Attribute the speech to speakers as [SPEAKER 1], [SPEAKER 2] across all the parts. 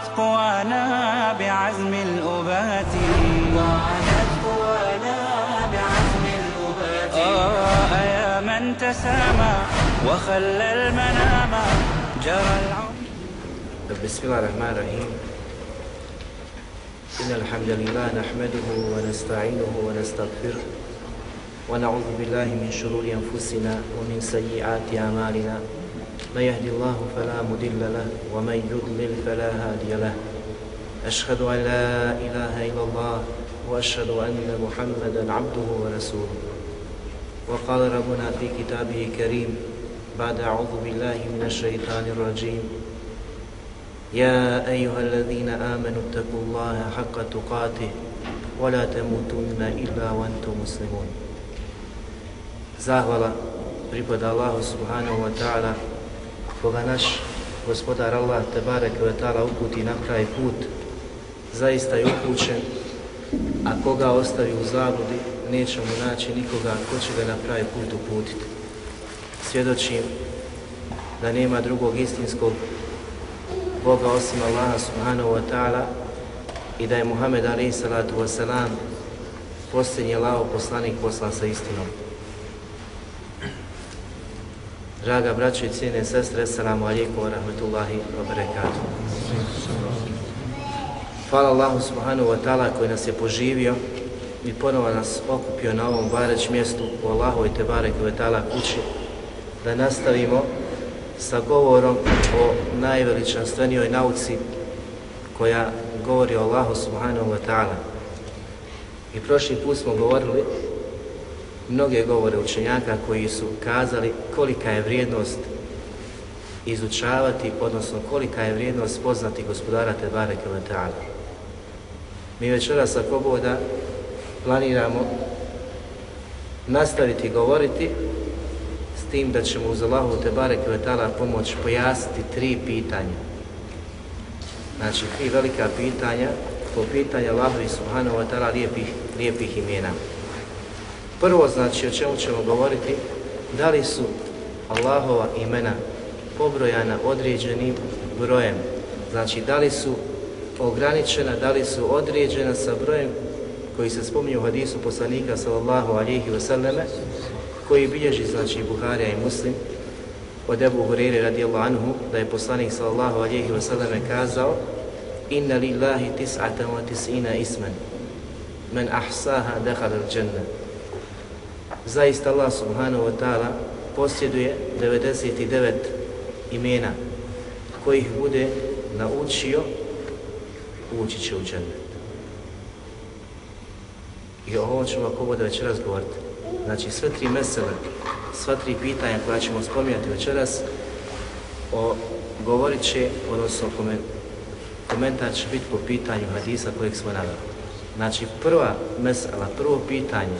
[SPEAKER 1] وعادت قوانا بعزم الأبات. وعادت قوانا بعزم الأبات. آه يا من تسامى وخلى المنام. جرى العمر.
[SPEAKER 2] بسم الله الرحمن الرحيم. إن الحمد لله نحمده ونستعينه ونستغفره ونعوذ بالله من شرور أنفسنا ومن سيئات أعمالنا. من يهدي الله فلا مضل له ومن يضلل فلا هادي له. أشهد أن لا إله إلا الله وأشهد أن محمدا عبده ورسوله. وقال ربنا في كتابه الكريم بعد أعوذ بالله من الشيطان الرجيم. يا أيها الذين آمنوا اتقوا الله حق تقاته ولا تموتن إلا وأنتم مسلمون. Zahvala Allahu subhanahu wa ta'ala koga naš gospodar Allah te Kvetala uputi na kraj put zaista je upućen a koga ostavi u zabludi neće mu naći nikoga ko će ga na pravi put uputiti. Svjedočim da nema drugog istinskog Boga osim Allaha subhanahu wa ta'ala i da je Muhammed alaihi salatu wa salam posljednji lao poslanik poslan sa istinom. Draga braćo i cijene sestre, salamu alijeku wa rahmatullahi wa barakatuh. Hvala Allahu subhanahu wa ta'ala koji nas je poživio i ponovo nas okupio na ovom bareć mjestu u Allahu i Tebare Kvetala kući da nastavimo sa govorom o najveličanstvenijoj nauci koja govori o Allahu subhanahu wa ta'ala. I prošli put smo govorili mnoge govore učenjaka koji su kazali kolika je vrijednost izučavati, odnosno kolika je vrijednost poznati gospodara Tebare Kvetala. Mi večeras sa boda planiramo nastaviti govoriti s tim da ćemo uz Allahu Tebare Kvetala pomoć pojasniti tri pitanja. Znači, tri velika pitanja po pitanju Allahu i Subhanahu wa ta'ala lijepih, lijepih imena. Prvo, znači, o čemu ćemo govoriti, da li su Allahova imena pobrojana određenim brojem, znači da li su ograničena, da li su određena sa brojem koji se spominje u hadisu poslanika sallallahu alihi wasallame, koji bilježi, znači, Buharija i Muslim, od Ebu Hureyre radijallahu anhu, da je poslanik sallallahu alihi wasallame kazao Inna lillahi tis'ata wa tis'ina isman, men ahsaha dehal al. Zaista Allah subhanahu wa ta'ala posjeduje 99 imena kojih bude naučio ući će u džennet. I o ovom ćemo ako bude večeras govoriti. Znači sve tri mesele, sva tri pitanja koja ćemo spominjati večeras, o, govorit će, odnosno komentar će biti po pitanju hadisa kojeg smo navali. Znači prva mesela, prvo pitanje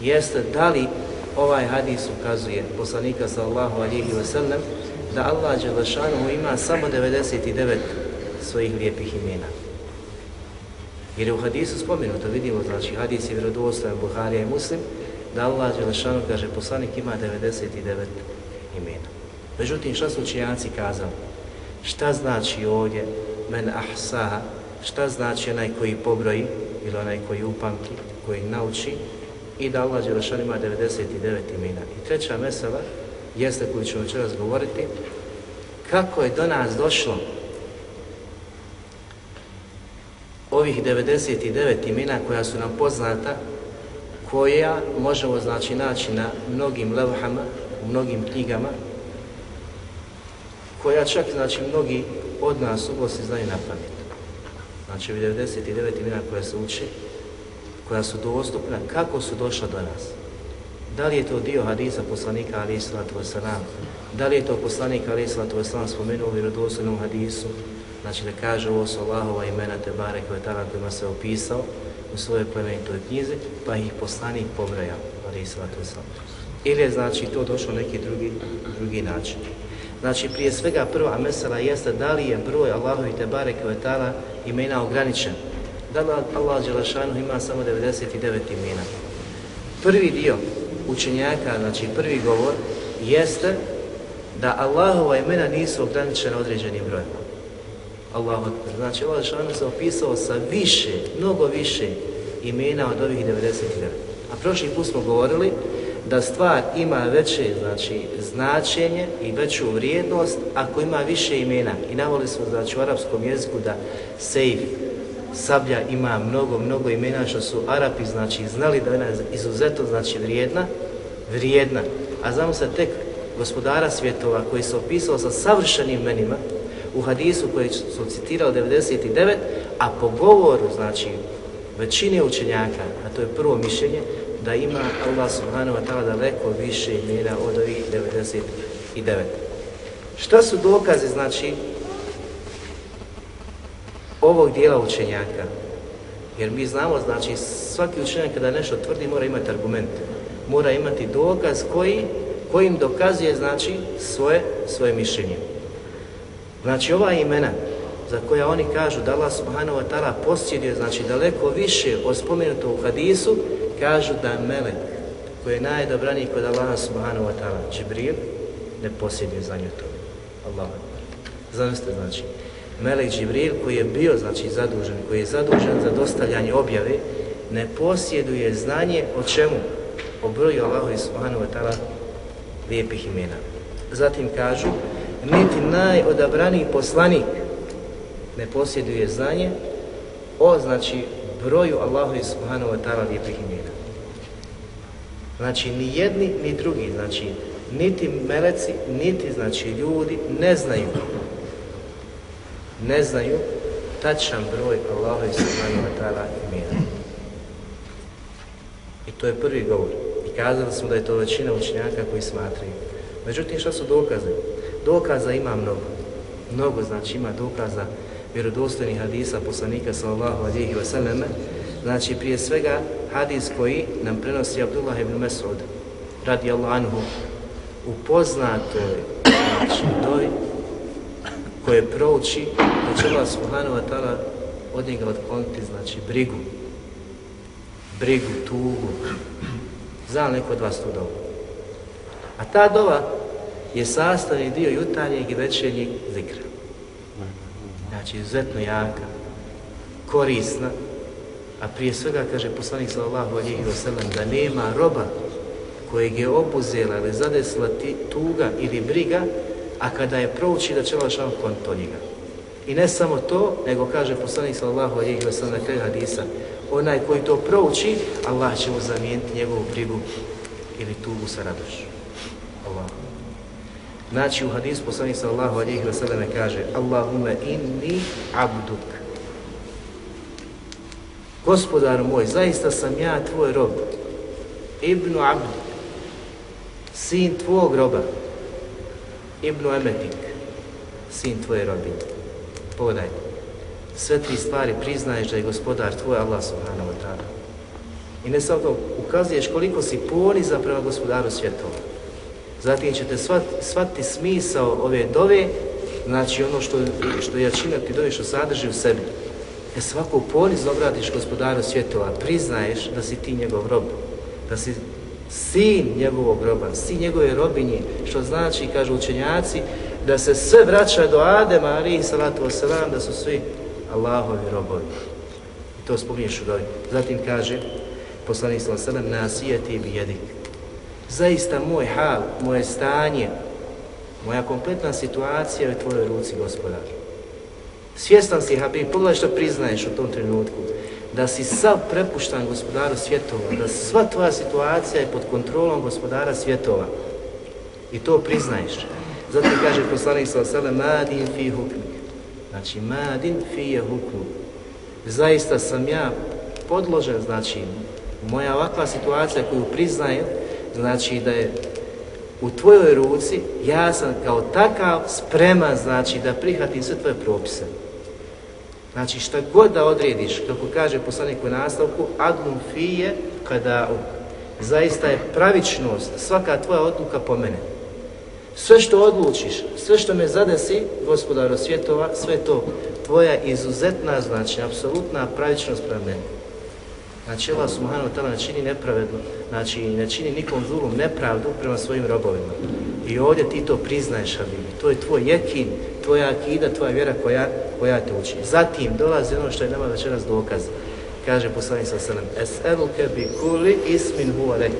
[SPEAKER 2] jeste da li ovaj hadis ukazuje poslanika sallahu alihi wasallam da Allah Đelešanu ima samo 99 svojih lijepih imena. Jer je u hadisu spomenuto, vidimo, znači hadis je vjerodostojan Buharija i Muslim, da Allah Đelešanu kaže poslanik ima 99 imena. Međutim, šta su učenjaci kazali? Šta znači ovdje men ahsaha? Šta znači onaj koji pobroji ili onaj koji upamti, koji nauči i da Allah Đelešan ima 99 imena. I treća mesela jeste koju ćemo večeras govoriti, kako je do nas došlo ovih 99 imena koja su nam poznata, koja možemo znači naći na mnogim levhama, u mnogim knjigama, koja čak znači mnogi od nas u se znaju na pamet. Znači 99 imena koja se uči, koja su dostupna, kako su došla do nas. Da li je to dio hadisa poslanika ali islatu wasalam, Da li je to poslanik Ali Salatu Veslan spomenuo u vjerodoslovnom hadisu, znači da kaže ovo su Allahova imena Tebare koje tada kojima se opisao u svojoj plemenitoj knjizi, pa ih poslanik pobraja Ali Salatu Veslan. Ili je znači to došlo neki drugi, drugi način. Znači prije svega prva mesela jeste da li je broj Allahovi Tebare koje tada imena ograničen. Da li Allah Đelešanu ima samo 99 imena. Prvi dio učenjaka, znači prvi govor, jeste da Allahova imena nisu ograničena određenim brojem. Allah, Znači Allah Đelešanu se opisao sa više, mnogo više imena od ovih 99. A prošli put smo govorili da stvar ima veće znači, značenje i veću vrijednost ako ima više imena. I navoli smo znači, u arapskom jeziku da sejf, sablja ima mnogo, mnogo imena što su Arapi znači, znali da je ona izuzetno znači, vrijedna, vrijedna. A znamo se tek gospodara svjetova koji se opisao sa savršenim imenima u hadisu koji su citirao 99, a po govoru, znači, većine učenjaka, a to je prvo mišljenje, da ima Allah subhanahu wa ta'ala daleko više imena od ovih 99. Šta su dokaze, znači, ovog dijela učenjaka? Jer mi znamo, znači, svaki učenjak kada nešto tvrdi mora imati argument. Mora imati dokaz koji, kojim dokazuje, znači, svoje, svoje mišljenje. Znači, ova imena za koja oni kažu da Allah subhanahu wa ta'ala posjeduje, znači, daleko više od spomenutog u hadisu, kažu da melek koji je najdobraniji kod Allaha subhanahu wa ta'ala, Džibril, ne posjeduje za nju to. Allah. Zamislite, znači, melek Džibril koji je bio, znači, zadužen, koji je zadužen za dostavljanje objave, ne posjeduje znanje o čemu? O broju Allahu subhanahu wa ta'ala lijepih imena. Zatim kažu, niti najodabraniji poslanik ne posjeduje znanje o, znači, broju Allahu subhanahu wa ta'ala lijepih imena. Znači, ni jedni, ni drugi, znači, niti meleci, niti, znači, ljudi ne znaju, ne znaju tačan broj Allahu subhanahu wa ta'ala imena. I to je prvi govor. I kazali smo da je to većina učenjaka koji smatraju. Međutim, šta su dokaze? Dokaza ima mnogo. Mnogo, znači, ima dokaza vjerodostojnih hadisa poslanika sallallahu alihi wasallam, znači prije svega hadis koji nam prenosi Abdullah ibn Mas'ud radi anhu u poznatoj znači, dovi koje prouči da će Allah subhanahu wa ta'ala od njega otkloniti znači brigu. Brigu, tugu. Zna neko od vas tu dovu a ta dova je sastavni dio jutarnjeg i večernjeg zikra. Znači izuzetno jaka, korisna, a prije svega kaže poslanik sallallahu alihi wasallam da nema roba kojeg je obuzela ili zadesila ti, tuga ili briga, a kada je prouči da će Allah konto njega. I ne samo to, nego kaže poslanik sallallahu alejhi ve sellem na kraju hadisa, onaj koji to prouči, Allah će mu zamijeniti njegovu brigu ili tugu sa radošću. Allah. Znači u hadisu poslanik sallallahu alejhi ve sellem kaže: "Allahumma inni abduk." Gospodar moj, zaista sam ja tvoj rob. Ibnu abd. Sin tvog roba. Ibnu emetik. Sin tvoje robine. Pogledaj. Sve tri stvari priznaješ da je gospodar tvoj Allah subhanahu wa ta'ala. I ne samo to, ukazuješ koliko si poniza prema gospodaru svjetova. Zatim ćete shvatiti smisao ove dove, znači ono što, što jačina ti dove što sadrži u sebi. E svaku poniz obradiš gospodaru svjetova, priznaješ da si ti njegov rob, da si sin njegovog roba, sin njegove robinje, što znači, kažu učenjaci, da se sve vraća do Adema, ali salatu wasalam, da su svi Allahovi robovi. I to spominješ u dobi. Zatim kaže, poslanik salatu sallam, nasijeti bi jedik zaista moj hal, moje stanje, moja kompletna situacija je u tvojoj ruci, gospodar. Svjestan si, Habib, pogledaj što priznaješ u tom trenutku, da si sav prepuštan gospodaru svjetova, da sva tvoja situacija je pod kontrolom gospodara svjetova. I to priznaješ. Zato kaže poslanik sa osele, madin fi hukmi. Znači, madin fi je hukmu. Zaista sam ja podložen, znači, moja ovakva situacija koju priznajem, znači da je u tvojoj ruci, ja sam kao takav spreman, znači, da prihvatim sve tvoje propise. Znači, šta god da odrediš, kako kaže poslanik u nastavku, adlum fije, kada zaista je pravičnost, svaka tvoja odluka po mene. Sve što odlučiš, sve što me zadesi, gospodaro svjetova, sve to tvoja izuzetna, znači, apsolutna pravičnost prema meni. Znači, Allah subhanahu ta'ala ne čini nepravedno, znači ne čini nikom zulum nepravdu prema svojim robovima. I ovdje ti to priznaješ, Habibi. To je tvoj jekin, tvoja akida, tvoja vjera koja, koja te uči. Zatim dolazi ono što je nama večeras dokaz. Kaže poslanik sa sallam, Es'eluke bi kuli ismin huwa lek.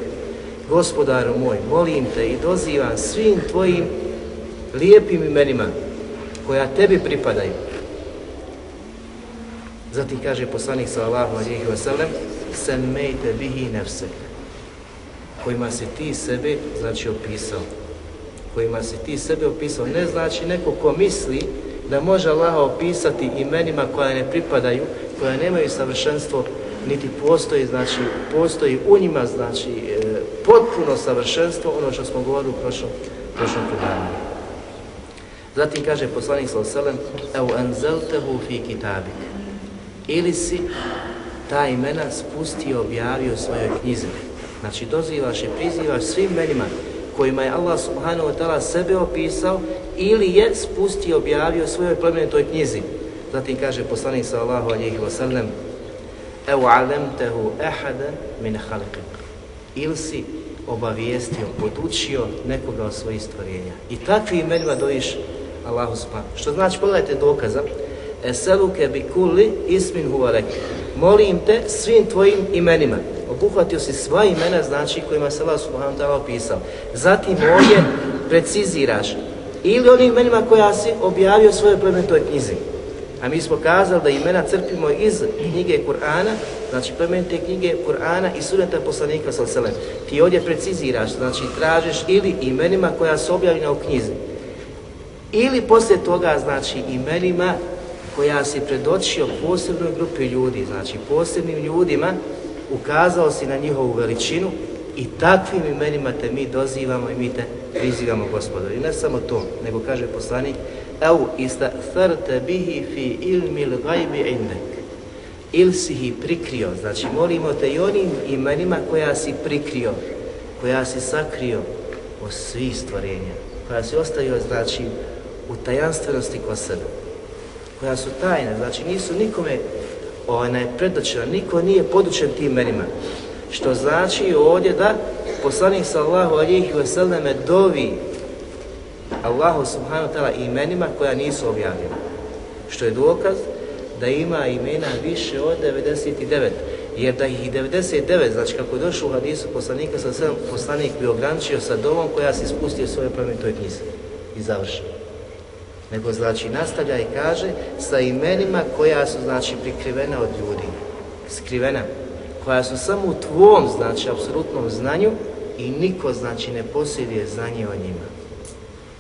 [SPEAKER 2] Gospodaru moj, molim te i dozivam svim tvojim lijepim imenima koja tebi pripadaju. Zatim kaže poslanik sallallahu alejhi ve sellem: "Semmejte bihi nefsek." Kojima si ti sebe znači opisao. Kojima si ti sebe opisao ne znači neko ko misli da može Allaha opisati imenima koja ne pripadaju, koja nemaju savršenstvo, niti postoji, znači, postoji u njima, znači, e, potpuno savršenstvo, ono što smo govorili u prošlom, prošlom predavanju. Zatim kaže poslanik sallallahu alejhi ve sellem: "Ev anzaltahu fi kitabik." ili si ta imena spustio, objavio u svojoj knjizi. Znači dozivaš i prizivaš svim imenima kojima je Allah subhanahu wa ta'ala sebe opisao ili je spustio, objavio u svojoj plemenitoj knjizi. Zatim kaže poslanik sallallahu alejhi ve sellem: "Ev alemtehu ahada min khalqik." Ili si obavijestio, podučio nekoga od svojih stvorenja. I takvi imenima dojiš Allahu subhanahu. Što znači, pogledajte dokaza, Eseluke bi kulli ismin huvalek. Molim te svim tvojim imenima. Obuhvatio si sva imena, znači kojima se Allah subhanahu ta'ala opisao. Zatim ovdje preciziraš ili onim imenima koja si objavio svoje plemenitoj knjizi. A mi smo kazali da imena crpimo iz knjige Kur'ana, znači plemenite knjige Kur'ana i suneta poslanika sa selem. Ti ovdje preciziraš, znači tražiš ili imenima koja su objavljena u knjizi. Ili poslije toga, znači imenima koja si predočio posebnoj grupi ljudi, znači posebnim ljudima, ukazao si na njihovu veličinu i takvim imenima te mi dozivamo i mi te prizivamo gospodar. I ne samo to, nego kaže poslanik, Evo, ista thrte bihi fi ilmi l'gajbi indek. Il si ih prikrio, znači molimo te i onim imenima koja si prikrio, koja si sakrio od svih stvorenja, koja si ostavio, znači, u tajanstvenosti kod sebe koja su tajne, znači nisu nikome Ovaj, onaj, predočena, niko nije podučen tim imenima. Što znači ovdje da poslanik sallahu alihi vseleme dovi Allahu subhanahu ta'ala imenima koja nisu objavljena. Što je dokaz da ima imena više od 99. Jer da ih 99, znači kako je došlo u hadisu poslanika, sa poslanik bi ograničio sa dovom koja se spustio svoje plemenitoj knjizi i završio nego znači nastavlja i kaže sa imenima koja su znači prikrivena od ljudi, skrivena, koja su samo u tvom znači apsolutnom znanju i niko znači ne posjeduje znanje o njima.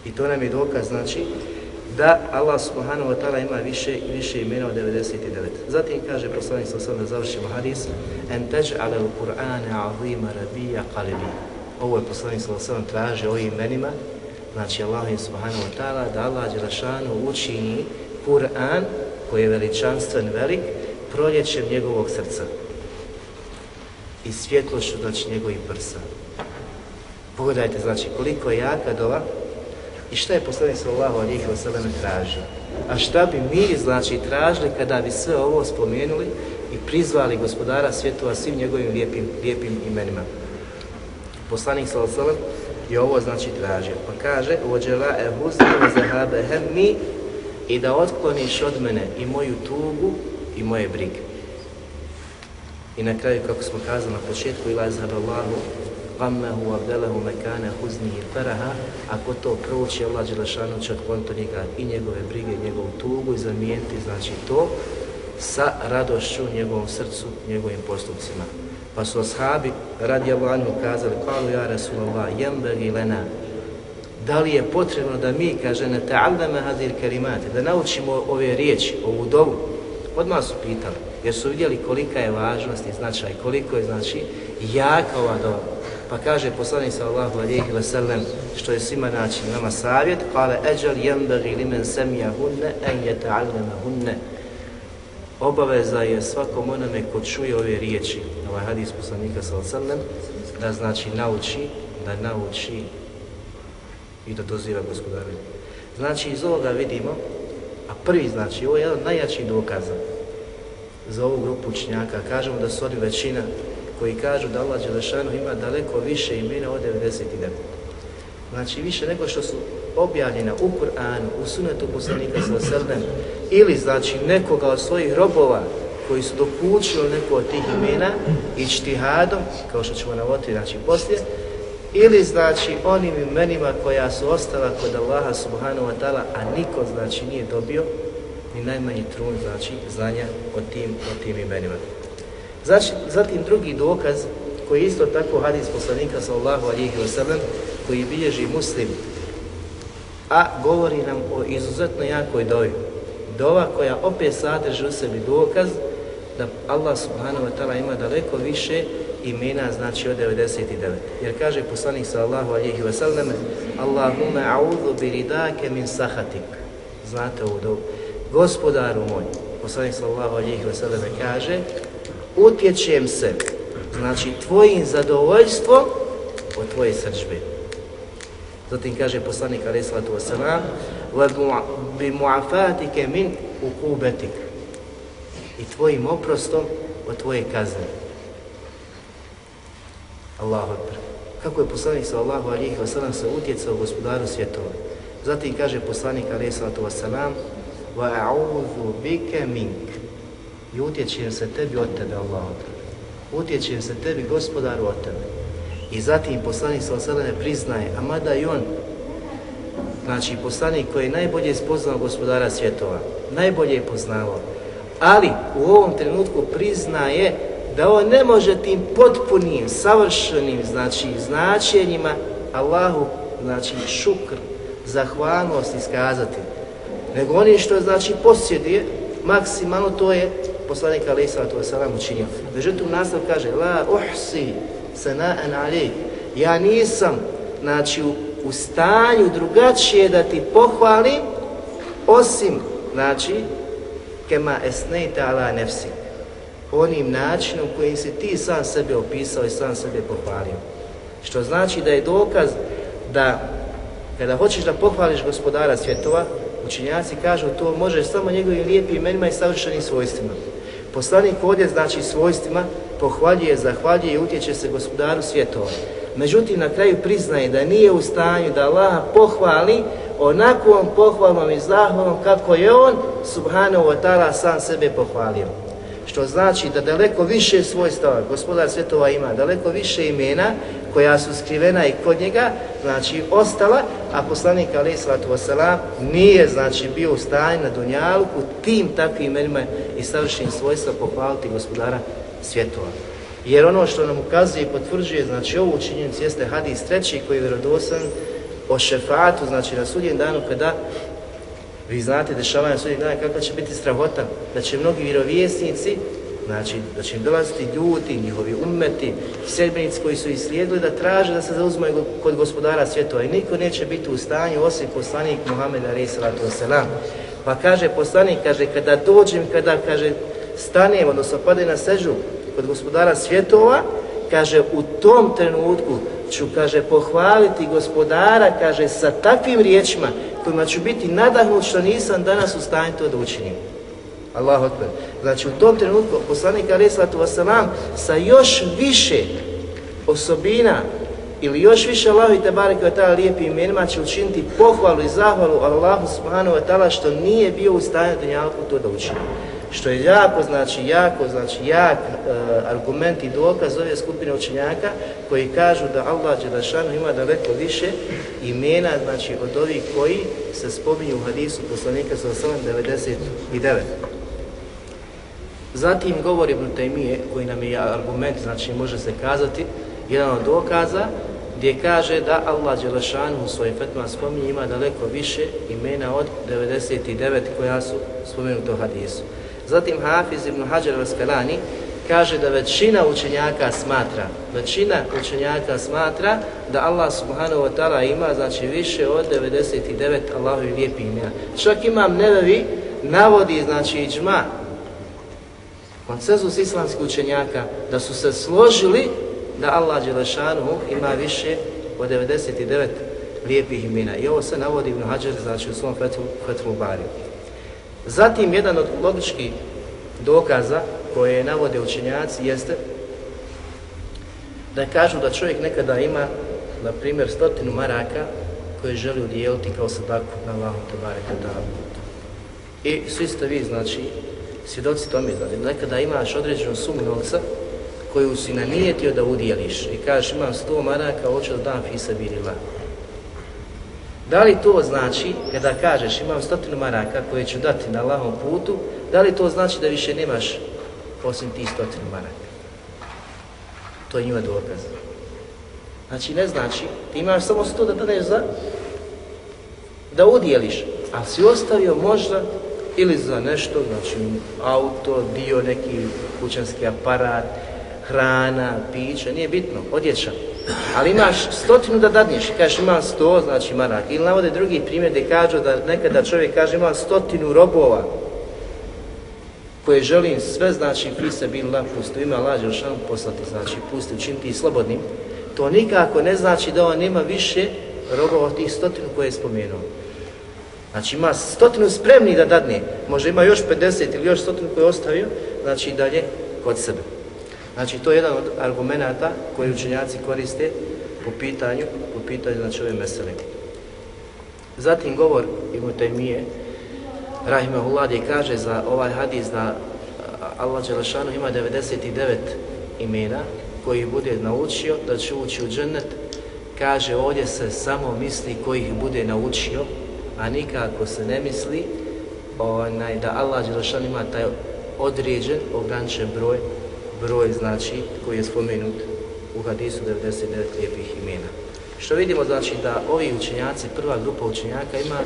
[SPEAKER 2] I to nam je dokaz znači da Allah subhanahu wa ta'ala ima više više imena od 99. Zatim kaže poslanik sa osam da završimo hadis en teđ'ale u Kur'ane azima rabija qalibi. Ovo je poslanik sa osam traže o imenima znači Allah subhanahu wa ta'ala, da Allah Đelešanu učini Kur'an, koji je veličanstven velik, proljećem njegovog srca i svjetlošću, znači, njegovih prsa. Pogledajte, znači, koliko je jaka dova i šta je poslanik sallallahu alijih wa sallam tražio. A šta bi mi, znači, tražili kada bi sve ovo spomenuli i prizvali gospodara svjetova svim njegovim lijepim, lijepim imenima. Poslanik sallahu sallam I ovo znači tražio. Pa kaže, ođela e huzni zahabe hemmi i da otkloniš od mene i moju tugu i moje brige. I na kraju, kako smo kazali na početku, ila zahab Allahu, gammehu abdelehu mekane huznihi faraha, ako to prouči, Allah Đelešanu će otkloniti njega i njegove brige, i njegovu tugu i zamijeniti, znači to, sa radošću njegovom srcu, njegovim postupcima. Pa su ashabi radi Allahu kazali, kalu ja Rasulallah, jembegi lena, da li je potrebno da mi, kaže, ne ta'allame hadir karimate, da naučimo ove riječi, ovu dovu, odmah su pitali, jer su vidjeli kolika je važnost i značaj, koliko je, znači, jaka ova dova. Pa kaže poslanik sallallahu alejhi ve sellem što je svima način nama savjet, qala ajal yanbaghi liman samiyahunna an yata'allamahunna. Obaveza je svakom onome ko čuje ove riječi, ovaj hadis poslanika sallallahu da znači nauči, da nauči i da doziva gospodara. Znači iz ovoga vidimo, a prvi znači, ovo je jedan najjačih dokaza za ovu grupu učenjaka, kažemo da su oni većina koji kažu da Allah Đelešanu ima daleko više imena od 99. Znači više nego što su objavljena u Kur'anu, u sunetu poslanika sa sredem, ili znači nekoga od svojih robova koji su dokučili neko od tih imena i čtihadom, kao što ćemo navoditi znači poslije, ili znači onim imenima koja su ostala kod Allaha subhanahu wa ta'ala, a niko znači nije dobio ni najmanji trun znači znanja o tim, o tim imenima. Znači, zatim drugi dokaz koji isto tako hadis poslanika sallallahu alihi wasallam koji bilježi muslim a govori nam o izuzetno jakoj dovi. Dova koja opet sadrži u sebi dokaz da Allah subhanahu wa ta'ala ima daleko više imena, znači od 99. Jer kaže poslanik sallallahu alihi wasallam Allahumma a'udhu bi ridake min sahatik. Znate ovu dobu. Gospodaru moj, poslanik sallallahu alihi wasallam kaže utječem se, znači tvojim zadovoljstvom od tvoje srđbe. Zatim kaže poslanik alaih sallatu Wa bi muafatike min ukubetik i tvojim oprostom od tvoje kazne. Allahu akbar. Kako je poslanik sallallahu alejhi ve sellem se utjecao gospodaru svjetova. Zatim kaže poslanik alihi salatu wasalam "Wa a'udhu bika mink." I utječem se tebi od tebe, Allahu akbar. Utječem se tebi, gospodaru, od tebe. I zatim poslanik sallallahu alejhi ve priznaje, a mada i on znači poslanik koji je najbolje spoznao gospodara svjetova, najbolje je poznavao, ali u ovom trenutku priznaje da on ne može tim potpunim, savršenim, znači, značenjima Allahu, znači, šukr, zahvalnost iskazati. Nego oni što znači posjeduje, maksimalno to je poslanik alaih sallatu wasalam učinio. Međutim, nastav kaže, la uhsi sana'an alaih, ja nisam, znači, u, u stanju drugačije da ti pohvalim, osim, znači, kema esnejte ala nefsi, onim načinom kojim si ti sam sebe opisao i sam sebe pohvalio. Što znači da je dokaz da kada hoćeš da pohvališ gospodara svjetova, učinjaci kažu to može samo njegovim lijepim imenima i savršenim svojstvima. Poslanik ovdje znači svojstvima pohvaljuje, zahvaljuje i utječe se gospodaru svjetova. Međutim, na kraju priznaje da nije u stanju da Allah pohvali onakvom pohvalom i zahvalom kako je on, subhanahu wa ta'ala, sam sebe pohvalio što znači da daleko više svojstava gospodar svjetova ima, daleko više imena koja su skrivena i kod njega, znači ostala, a poslanik alaih sallatu wasalam nije znači bio u stanju na Dunjalku tim takvim imenima i savršenim svojstva pohvaliti gospodara svjetova. Jer ono što nam ukazuje i potvrđuje, znači ovu činjenicu jeste hadis treći koji je vjerodosan o šefatu, znači na sudjen danu kada Vi znate dešavanja sudnjeg danu kakva će biti strahota, da će mnogi vjerovjesnici, znači da će im dolaziti ljudi, njihovi umeti, sedbenici koji su islijedili da traže da se zauzmaju kod gospodara svjetova i niko neće biti u stanju osim poslanik Muhammed a.s. Pa kaže poslanik, kaže kada dođem, kada kaže stanem, odnosno pade na sežu kod gospodara svjetova, kaže u tom trenutku ću, kaže, pohvaliti gospodara, kaže, sa takvim riječima kojima ću biti nadahnut što nisam danas u stanju to da učinim. Allahu akbar. Znači u tom trenutku poslanik alaih sallatu wasalam sa još više osobina ili još više Allahu i Tebarek wa ta'ala lijepim imenima će učiniti pohvalu i zahvalu Allahu subhanahu wa ta'ala što nije bio u stanju dunjalku to da učini. Što je jako, znači, jako, znači, jak e, argument i dokaz ove skupine učenjaka koji kažu da Allah Đelešanu ima daleko više imena, znači, od ovih koji se spominju u hadisu poslanika sa 99. Zatim govori Ibn Taymije, koji nam je argument, znači, može se kazati, jedan od dokaza, gdje kaže da Allah Đelešanu u svojim fetma spominje ima daleko više imena od 99 koja su spomenuti u hadisu. Zatim Hafiz ibn Hajar al-Asqalani kaže da većina učenjaka smatra, većina učenjaka smatra da Allah subhanahu wa ta'ala ima znači više od 99 Allahovih lijepih imena. Čak imam nevevi navodi znači iđma konsenzus islamskih učenjaka da su se složili da Allah Đelešanu ima više od 99 lijepih imena. I ovo se navodi Ibn Hajar znači u svom Fethu, Fethu Bariju. Zatim, jedan od logičkih dokaza koje navode učenjaci jeste da kažu da čovjek nekada ima, na primjer, stotinu maraka koje želi udijeliti kao sadaku na Allahom te da. I svi ste vi, znači, svjedoci tome da nekada imaš određenu sumu novca koju si nanijetio da udijeliš i kažeš imam 100 maraka, hoću da dam fisa birila. Da li to znači, kada kažeš imam stotinu maraka koje ću dati na Allahom putu, da li to znači da više nemaš osim tih stotinu maraka? To je njima dokaz. Znači ne znači, ti imaš samo sto da daneš za da udjeliš, ali si ostavio možda ili za nešto, znači auto, dio, neki kućanski aparat, hrana, piće, nije bitno, odjeća. Ali imaš stotinu da dadneš kažeš imam sto, znači marak. Ili navode drugi primjer gdje kažu da nekada čovjek kaže imam stotinu robova koje želim sve, znači fise bin la pustu, ima lađe šan poslati, znači pusti, učiniti slobodnim. To nikako ne znači da on nema više robova od tih stotinu koje je spomenuo. Znači ima stotinu spremni da dadne, može ima još 50 ili još stotinu koje je ostavio, znači dalje kod sebe. Znači to je jedan od argumenta koji učenjaci koriste po pitanju, po pitanju znači ove mesele. Zatim govor Ibn Taymije, Rahimahullah, gdje kaže za ovaj hadis da Allah Đelešanu ima 99 imena koji bude naučio da će ući u džennet, kaže ovdje se samo misli koji ih bude naučio, a nikako se ne misli onaj, da Allah Đelešanu ima taj određen, ograničen broj broj znači koji je spomenut u hadisu 99 lijepih imena. Što vidimo znači da ovi učenjaci, prva grupa učenjaka ima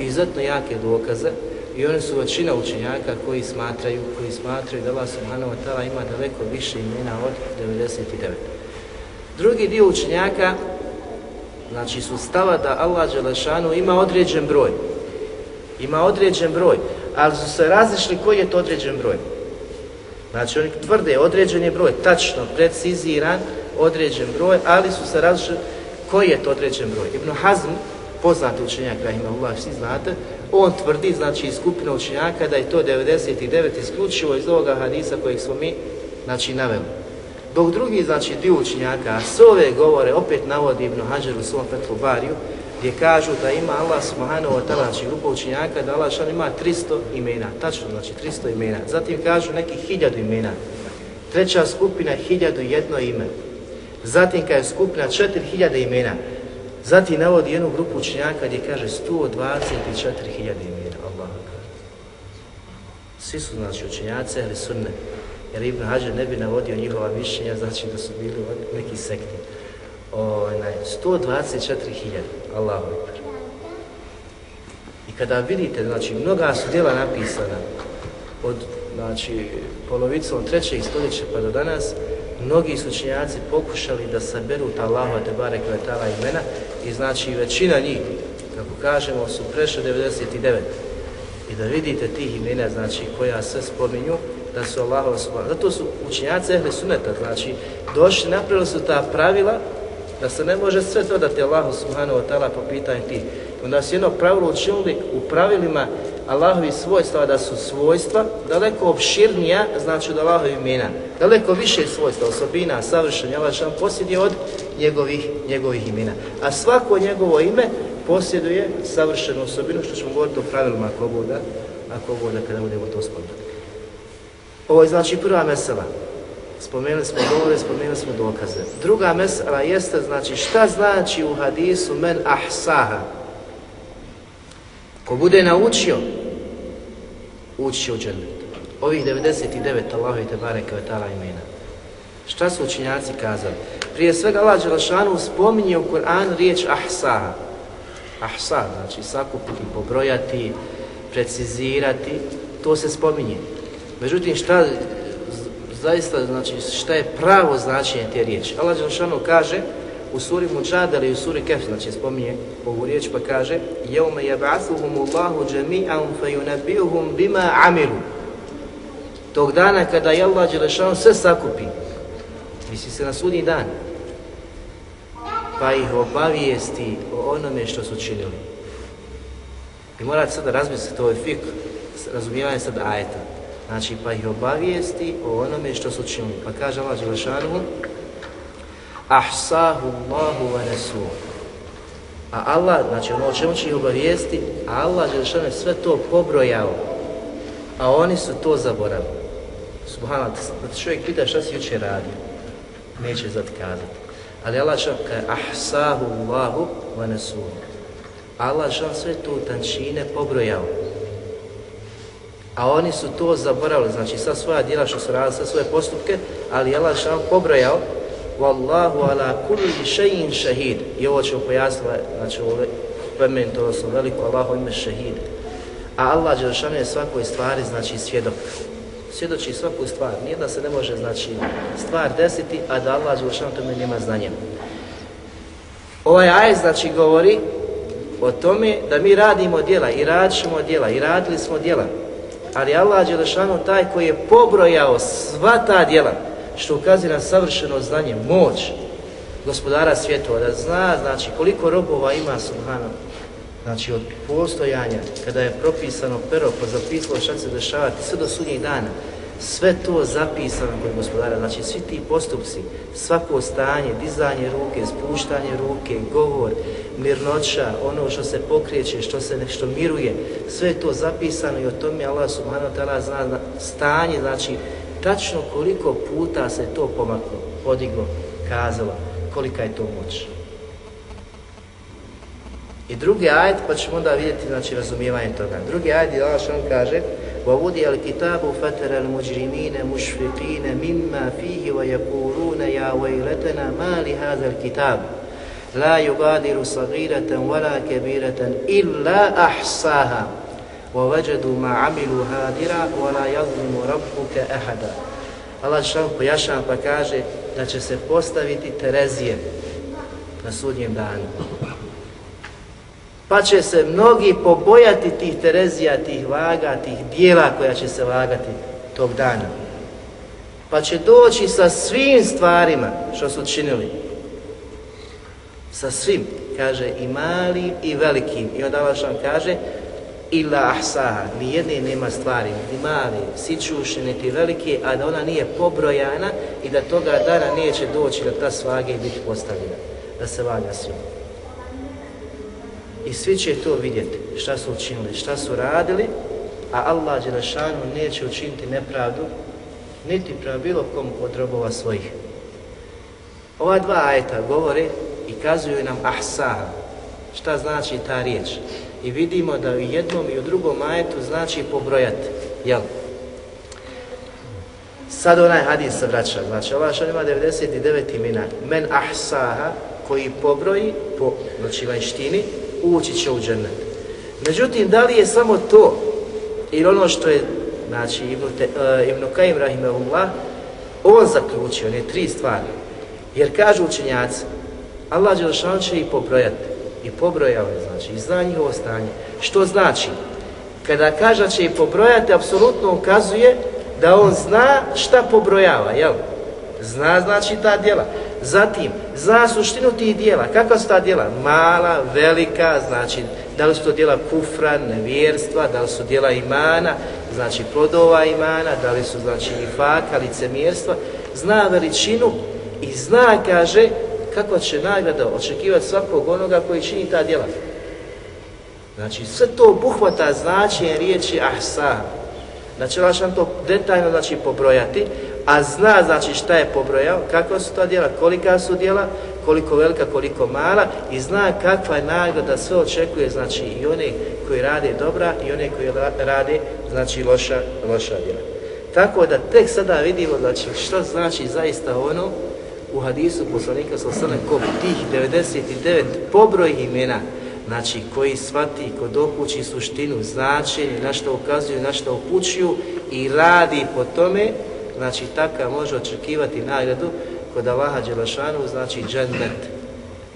[SPEAKER 2] izuzetno jake dokaze i oni su većina učenjaka koji smatraju, koji smatraju da Allah subhanahu wa ta'ala ima daleko više imena od 99. Drugi dio učenjaka znači su stava da Allah Đelešanu ima određen broj. Ima određen broj, ali su se razišli koji je to određen broj. Znači oni tvrde određen je broj, tačno, preciziran, određen broj, ali su se različili koji je to određen broj. Ibn Hazm, poznati učenjak, rahimahullah, svi znate, on tvrdi, znači iz skupina učenjaka, da je to 99 isključivo iz ovoga hadisa kojeg smo mi, znači, naveli. Dok drugi, znači, dio učenjaka, a s ove govore opet navodi Ibn Hajar u svom Petru Bariju, gdje kažu da ima Allah subhanahu wa ta'ala, znači grupa učenjaka, da Allah šan ima 300 imena, tačno znači 300 imena. Zatim kažu neki hiljadu imena. Treća skupina hiljadu jedno ime. Zatim kada je skupina 4000 imena. Zatim navodi jednu grupu učenjaka gdje kaže 124.000 imena. Allah Svi su znači učenjaci, ali sunne. Jer Ibn Hađar ne bi navodio njihova mišljenja, znači da su bili neki sekti onaj, 124.000, Allahu Ekber. I kada vidite, znači, mnoga su djela napisana od, znači, polovicom trećeg stoljeća pa do danas, mnogi sučenjaci pokušali da saberu ta Allahova te bare kvetala imena i znači većina njih, kako kažemo, su prešli 99. I da vidite tih imena, znači, koja se spominju, da su Allahova subhanahu. Zato su učenjaci ehli suneta, znači, došli, napravili su ta pravila da se ne može sve to dati Allahu subhanahu wa ta'ala po pitanju tih. Onda se jedno pravilo učinili u pravilima Allahovi svojstva da su svojstva daleko obširnija, znači od Allahovi imena. Daleko više svojstva, osobina, savršenja, Allah šan posjeduje od njegovih, njegovih imena. A svako njegovo ime posjeduje savršenu osobinu, što ćemo govoriti o pravilima ako bude, ako bude kada budemo to spomenuti. Ovo je znači prva mesela. Spomenuli smo govore, spomenuli smo dokaze. Druga mesela jeste, znači, šta znači u hadisu men ahsaha? Ko bude naučio, ući će u džennet. Ovih 99 Allahovi te bareke ve ta'ala imena. Šta su učinjaci kazali? Prije svega Allah Đelešanu spominje u Kur'anu riječ ahsaha. Ahsa, znači sakupiti, pobrojati, precizirati, to se spominje. Međutim, šta zaista znači šta je pravo značenje te riječi. Allah Đelšanu kaže u suri Mučadar i u suri Kef, znači spominje ovu riječ pa kaže Jevme يَبْعَثُهُمُ Allahu džemi'an فَيُنَبِّئُهُمْ bima عَمِلُوا Tog dana kada je Allah Đelešanu sve sakupi, misli se na sudnji dan, pa ih obavijesti o onome što su činili. I morate sada razmisliti ovaj fik, razumijevanje sada ajeta. Znači, pa ih obavijesti o onome što su činili. Pa kaže Allah Đelešanu, Ahsahu Allahu wa Rasul. A Allah, znači ono o čemu će ih obavijesti, a Allah Đelešanu je sve to pobrojao, a oni su to zaboravili. Subhanallah, da te čovjek pita šta si juče radio, neće zati kazati. Ali Allah što kaže, ahsahu Allahu wa Rasul. Allah što sve to tančine pobrojao, a oni su to zaboravili, znači sa svoja djela što su radili, sa svoje postupke, ali je Allah pobrojao, Wallahu ala kulli shay'in shahid. I ovo ćemo pojasniti, znači ovo plemen to su veliko Allaho ime shahid. A Allah Đelšanu je svakoj stvari, znači svjedok. Svjedoči svaku stvar. Nijedna se ne može, znači, stvar desiti, a da Allah Đelšanu tome nema znanja. Ovaj aj, znači, govori o tome da mi radimo djela i radit ćemo djela i radili smo djela. Ali Allah Đelešanu taj koji je pobrojao sva ta djela, što ukazuje na savršeno znanje, moć gospodara svjetova, da zna znači koliko robova ima Subhanom. Znači od postojanja, kada je propisano pero, pa zapisalo šta se dešavati, sve do sudnjih dana, sve to zapisano kod gospodara, znači svi ti postupci, svako stanje, dizanje ruke, spuštanje ruke, govor, mirnoća, ono što se pokrijeće, što se nešto miruje, sve to zapisano i o tome Allah subhanahu ta'ala zna stanje, znači tačno koliko puta se to pomaklo, podiglo, kazalo, kolika je to moć. I drugi ajet, pa ćemo onda vidjeti znači, razumijevanje toga. Drugi ajet je Allah što kaže وَوُدِيَ الْكِتَابُ فَتَرَ الْمُجْرِمِينَ مُشْفِقِينَ مِمَّا فِيهِ وَيَقُولُونَ يَا وَيْلَتَنَا مَا لِهَذَا الْكِتَابُ la yugadiru sagiratan wala kebiratan illa ahsaha wa vajadu ma amilu hadira wala yazlimu rabbuke ahada. Allah šal pojašan pa kaže da će se postaviti Terezije na sudnjem danu. Pa će se mnogi pobojati tih Terezija, tih vaga, tih dijela koja će se vagati tog dana. Pa će doći sa svim stvarima što su činili, Sa svim, kaže, i malim i velikim. I onda Allah kaže, ila ahsaha, ni jedne nema stvari, ni mali, sićušne, niti velike, a da ona nije pobrojana i da toga dana neće doći da ta svaga i biti postavljena, da se valja svima. I svi će to vidjeti, šta su učinili, šta su radili, a Allah Đelešanu neće učiniti nepravdu, niti prema bilo kom od robova svojih. Ova dva ajeta govore i kazuju nam ahsan. šta znači ta riječ i vidimo da u jednom i u drugom ajetu znači pobrojati. Jel? Sad onaj hadis se vraća. Znači, ova što ima 99 imena. Men ahsaha, koji pobroji po znači, vanjštini, ući će u džennet. Međutim, da li je samo to ili ono što je znači, Ibn, Te, uh, Ibn Kajim Rahimahullah, on zaključio, ne tri stvari. Jer kažu učenjaci, Allah Đelšan će ih pobrojati i pobrojao je, znači, i zna njihovo stanje. Što znači? Kada kaže će ih pobrojati, apsolutno ukazuje da on zna šta pobrojava, jel? Zna, znači, ta djela. Zatim, zna suštinu tih djela. Kakva su ta djela? Mala, velika, znači, da li su to djela kufra, nevjerstva, da li su djela imana, znači, plodova imana, da li su, znači, nifaka, licemjerstva. Zna veličinu i zna, kaže, kakva će nagrada očekivati svakog onoga koji čini ta djela. Znači, sve to obuhvata značenje riječi ahsa. Znači, Allah to detaljno znači, pobrojati, a zna znači šta je pobrojao, kakva su ta djela, kolika su djela, koliko velika, koliko mala i zna kakva je nagrada, sve očekuje, znači i one koji rade dobra i one koji rade, znači loša, loša djela. Tako da tek sada vidimo, znači što znači zaista ono u hadisu poslanika sa osrme ko tih 99 pobroj imena, znači koji svati, ko dokući suštinu, značenje, na što ukazuju, na što upućuju i radi po tome, znači taka može očekivati nagradu kod Allaha Đelešanu, znači džennet.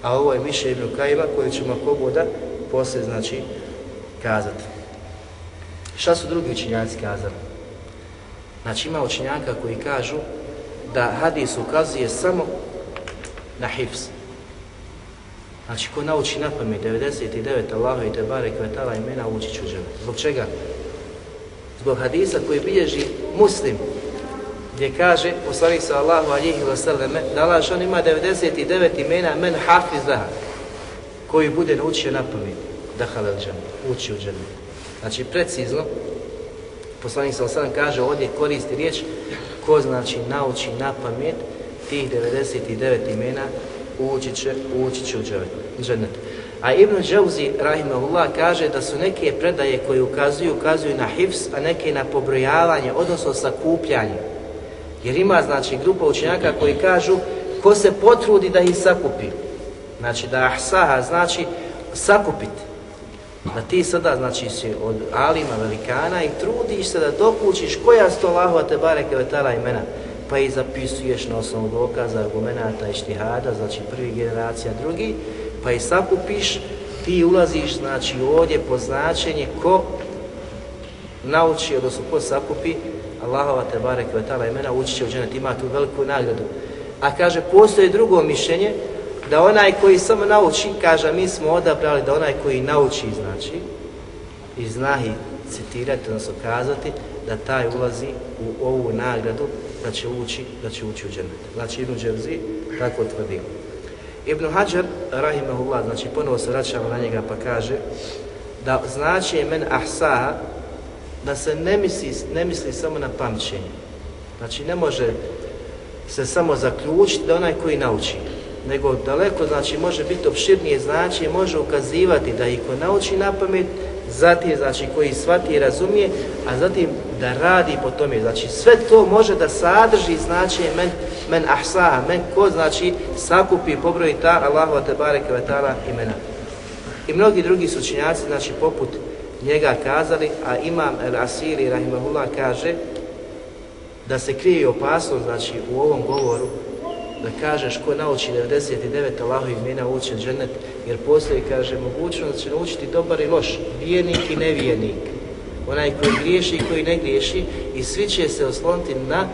[SPEAKER 2] A ovo je Miše Ibn Kajima koji ćemo kogoda poslije, znači, kazati. Šta su drugi učinjaci kazali? Znači ima učinjaka koji kažu da hadis ukazuje samo na hifz. Znači ko nauči na pamet 99 Allaha i Tebare kvetala imena ući ću džene. Zbog čega? Zbog hadisa koji bilježi muslim gdje kaže poslanik sa Allahu alihi wasallame da Allah on ima 99 imena men hafizaha koji bude naučio na pamet da halal džene, ući u džene. Znači precizno poslanik sa Allahu kaže ovdje koristi riječ ko znači nauči na pamet tih 99 imena ući će, ući će u džennet. A Ibn Džavzi, rahimahullah, kaže da su neke predaje koje ukazuju, ukazuju na hifs, a neke na pobrojavanje, odnosno sakupljanje. Jer ima, znači, grupa učenjaka koji kažu ko se potrudi da ih sakupi. Znači, da ahsaha znači sakupiti. Da ti sada, znači, si od alima, velikana i trudiš se da dokučiš koja sto Allahova te bareke vetala imena pa i zapisuješ na osnovu dokaza, argumenta i štihada, znači prvi generacija, drugi, pa i sakupiš, ti ulaziš, znači ovdje po značenje ko nauči, odnosno ko sakupi, Allahova te bareke i imena, ući će u dženet, ima tu veliku nagradu. A kaže, postoje drugo mišljenje, da onaj koji samo nauči, kaže, mi smo odabrali da onaj koji nauči, znači, i zna i citirati, odnosno kazati, da taj ulazi u ovu nagradu da će ući, da će ući u džennet. Znači Ibn Dževzi tako tvrdio. Ibn Hajar, rahimahullah, znači ponovo se vraćamo na njega pa kaže da znači men ahsaha da se ne misli, ne misli samo na pamćenje. Znači ne može se samo zaključiti da onaj koji nauči, nego daleko znači može biti opširnije znači može ukazivati da i ko nauči na pamet, zatim znači koji svati i razumije, a zatim da radi po tome. Znači sve to može da sadrži znači men, men ahsaha, men ko znači sakupi i pobroji ta Allahu te bareke ve taala imena. I mnogi drugi su učinjaci, znači poput njega kazali, a Imam El Asiri rahimahullah kaže da se krije opasnost znači u ovom govoru da kažeš ko nauči 99 Allahu imena uči džennet, jer postoji, kaže, mogućnost da će naučiti dobar i loš, vijenik i nevijenik, onaj koji griješi i koji ne griješi i svi će se osloniti na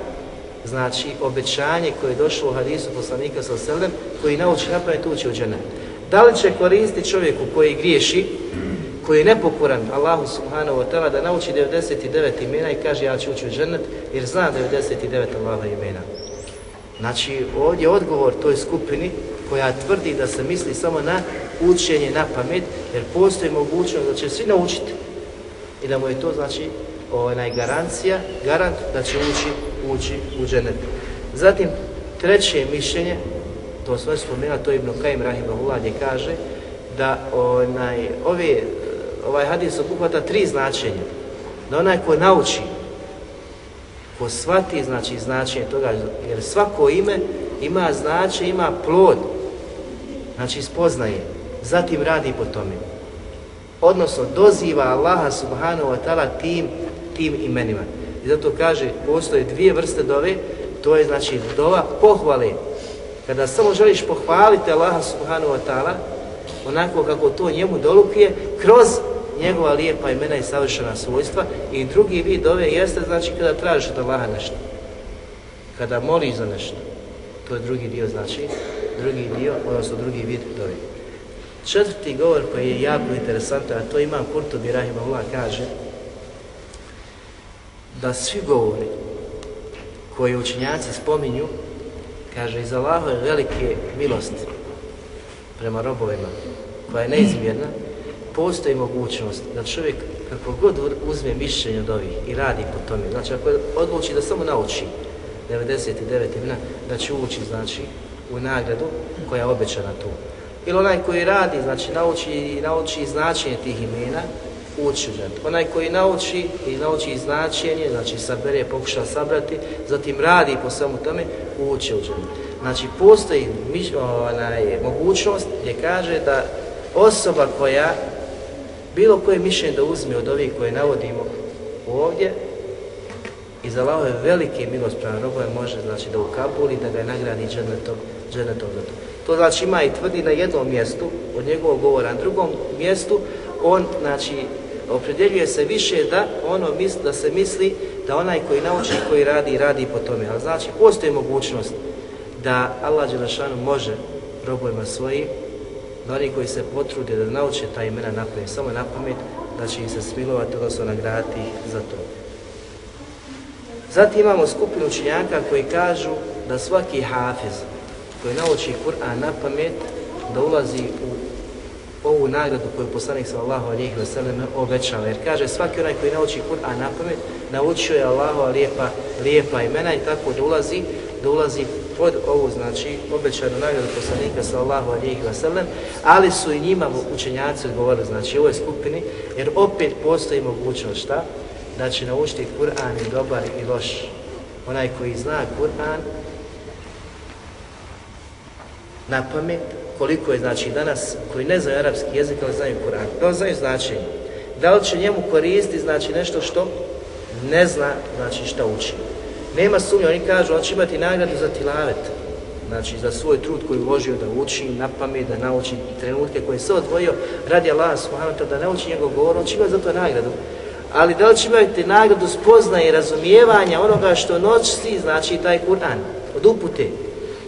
[SPEAKER 2] znači obećanje koje je došlo u hadisu poslanika sa selem, koji nauči napraviti ući u džennet. Da li će koristiti čovjeku koji griješi, koji je nepokoran Allahu subhanahu wa ta'ala da nauči 99 imena i kaže ja ću ući u džennet jer zna 99 Allaha imena. Znači, ovdje odgovor toj skupini koja tvrdi da se misli samo na učenje na pamet, jer postoji mogućnost da će svi naučiti i da mu je to, znači, onaj garancija, garant da će ući, ući u dženet. Zatim, treće mišljenje, to sve spomena, to je Ibn Kajim Rahimahullah gdje kaže da onaj, ove, ovaj hadis obuhvata tri značenja. Da onaj ko nauči ko shvati znači značenje toga, jer svako ime ima značenje, ima plod, znači spoznaje, zatim radi po tome. Odnosno, doziva Allaha subhanahu wa ta'ala tim, tim imenima. I zato kaže, postoje dvije vrste dove, to je znači dova pohvale. Kada samo želiš pohvaliti Allaha subhanahu wa ta'ala, onako kako to njemu dolukuje, kroz njegova lijepa imena i savršena svojstva i drugi vid ove jeste znači kada tražiš od Allaha nešto. Kada moliš za nešto. To je drugi dio znači, drugi dio, odnosno drugi vid dove. Četvrti govor koji je jako interesantan, a to imam Kurtubi Rahimahullah kaže da svi govori koje učenjaci spominju, kaže iz Allahove velike milosti prema robovima, koja je neizmjerna, postoji mogućnost da čovjek kako god uzme mišljenje od ovih i radi po tome, znači ako odluči da samo nauči 99 imena, da će ući znači, u nagradu koja je obećana tu. Ili onaj koji radi, znači nauči, nauči značenje tih imena, ući u džennet. Onaj koji nauči i nauči značenje, znači sabere, pokuša sabrati, zatim radi po svemu tome, ući u džennet. Znači postoji onaj, mogućnost gdje kaže da osoba koja bilo koje mišljenje da uzme od ovih koje navodimo ovdje i za Allahove velike milost prema robove može znači da ukabuli, da ga nagradi džennetom, džennetom za to. To znači ima i tvrdi na jednom mjestu od njegovog govora, na drugom mjestu on znači opredjeljuje se više da ono misli, da se misli da onaj koji nauči koji radi, radi po tome. Ali znači postoji mogućnost da Allah Đelešanu može robojima svojim, da oni koji se potrude da nauče ta imena na pamet, samo na pamet, da će im se smilovati, odnosno nagraditi za to. Zatim imamo skupinu učenjaka koji kažu da svaki hafiz koji nauči Kur'an na pamet, da ulazi u ovu nagradu koju poslanik sallallahu alejhi ve sellem obećao. Jer kaže svaki onaj koji nauči Kur'an na pamet, naučio je Allahova lijepa, lijepa imena i tako da ulazi, da ulazi pod ovu, znači, obećanu nagradu poslanika sallallahu alejhi ve sellem, ali su i njima učenjaci odgovorili, znači, u ovoj skupini, jer opet postoji mogućnost šta? Da će naučiti Kur'an i dobar i loš. Onaj koji zna Kur'an na pamet, koliko je znači danas, koji ne znaju arapski jezik, ali znaju Kur'an, da li znaju značenje, da li će njemu koristiti znači nešto što ne zna znači šta uči. Nema sumnje, oni kažu, on će imati nagradu za tilavet, znači za svoj trud koji uložio da uči na pamet, da nauči trenutke koje se odvojio radi Allah subhanahu da nauči njegov govor, on će imati za to nagradu. Ali da li će imati nagradu spoznaje i razumijevanja onoga što noći znači taj Kur'an, od upute,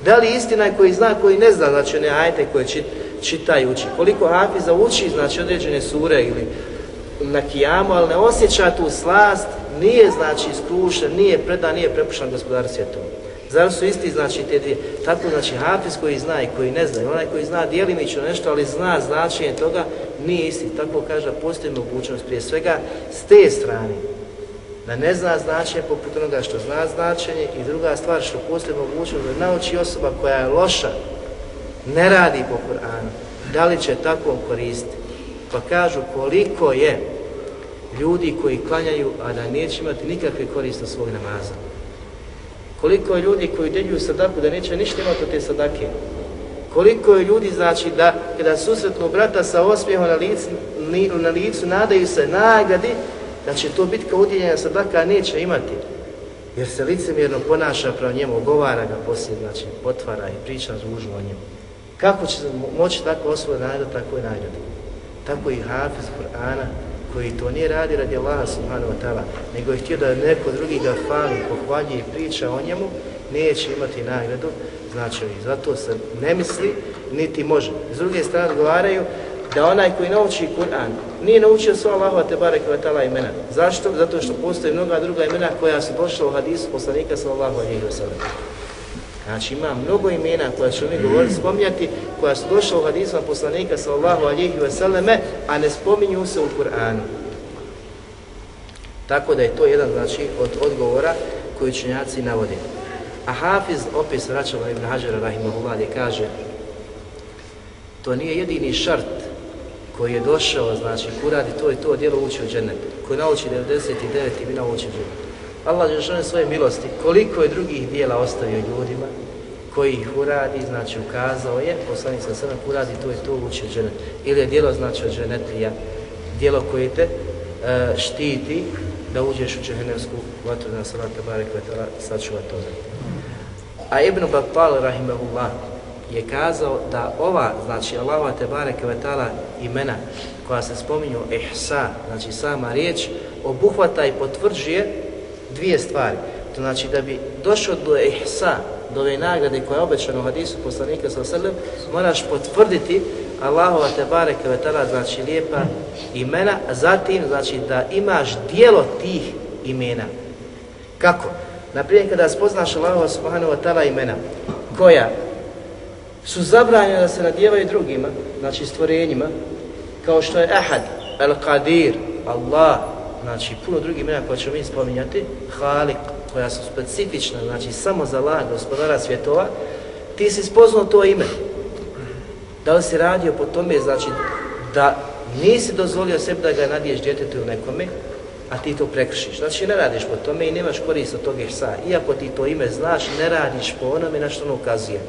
[SPEAKER 2] Da li istina koji zna, koji ne zna, znači one ajte koje čit, čita i uči. Koliko Hafiza uči, znači određene sure ili na kijamu, ali ne osjeća tu slast, nije znači iskrušen, nije predan, nije prepušan gospodar svjetom. Zar su isti znači te dvije? Tako znači Hafiz koji zna i koji ne zna, i onaj koji zna dijelimično nešto, ali zna značenje toga, nije isti. Tako kaže, postoji mogućnost prije svega s te strane da ne zna značenje poput onoga što zna značenje i druga stvar što postoji mogućnost da nauči osoba koja je loša, ne radi po Kur'anu, da li će tako koristiti? Pa kažu koliko je ljudi koji klanjaju, a da neće imati nikakve koriste svog namaza. Koliko je ljudi koji deljuju sadaku da neće ništa imati od te sadake. Koliko je ljudi, znači, da kada susretnu brata sa osmijehom na licu, na licu nadaju se nagradi, da će to biti kao udjeljenja sadaka, neće imati. Jer se licemjerno ponaša prema njemu, govara ga poslije, znači potvara i priča ružno o njemu. Kako će moći tako osvojiti nagrada, tako i nagrada. Tako i Hafiz Kur'ana, koji to nije radi radi Allaha subhanahu wa ta'ala, nego je htio da neko drugi ga fali, pohvalji i priča o njemu, neće imati nagradu, znači i zato se ne misli, niti može. S druge strane odgovaraju da onaj koji nauči Kur'an nije naučio sva Allahova te barek wa ta'ala imena. Zašto? Zato što postoje mnoga druga imena koja su došla u hadisu poslanika sallallahu alejhi ve sellem. Znači ima mnogo imena koja ćemo mi govoriti, spominjati, koja su došla u hadisma poslanika sallallahu alejhi ve selleme, a ne spominju se u Kur'anu. Tako da je to jedan znači od odgovora koji učenjaci navode. A Hafiz opis vraćava Ibn Hajar rahimahullah gdje kaže to nije jedini šart koji je došao, znači, ko radi to i to djelo uči u džennet, koji nauči 99 i vi nauči u džennet. Allah je žele svoje milosti, koliko je drugih dijela ostavio ljudima, koji ih uradi, znači ukazao je, poslanik sa sebe, uradi to i to ući dženet. Ili je dijelo, znači, od dženetlija, dijelo koje te uh, štiti da uđeš u džehennemsku vatru na salata barek vetala, sačuva to za A Ibn Battal, rahimahullah, je kazao da ova, znači Allahova te bareke vetala imena koja se spominju ihsa, znači sama riječ, obuhvata i potvrđuje dvije stvari. To znači da bi došao do ihsa, do ove nagrade koja je obećana u hadisu poslanika sa srlem, moraš potvrditi Allahova te bareke vetala, znači lijepa imena, a zatim znači da imaš dijelo tih imena. Kako? Naprijed kada spoznaš Allahova subhanahu wa ta'ala imena, koja su zabranjena da se nadjevaju drugima, znači stvorenjima, kao što je Ahad, Al-Qadir, Allah, znači puno drugih imena koje ćemo mi spominjati, Halik, koja su specifična, znači samo za Allah, gospodara svjetova, ti si spoznao to ime. Da li si radio po tome, znači da nisi dozvolio sebi da ga nadiješ djetetu ili nekome, a ti to prekršiš. Znači ne radiš po tome i nemaš korist od toga ihsa. Iako ti to ime znaš, ne radiš po onome na što ono ukazuje.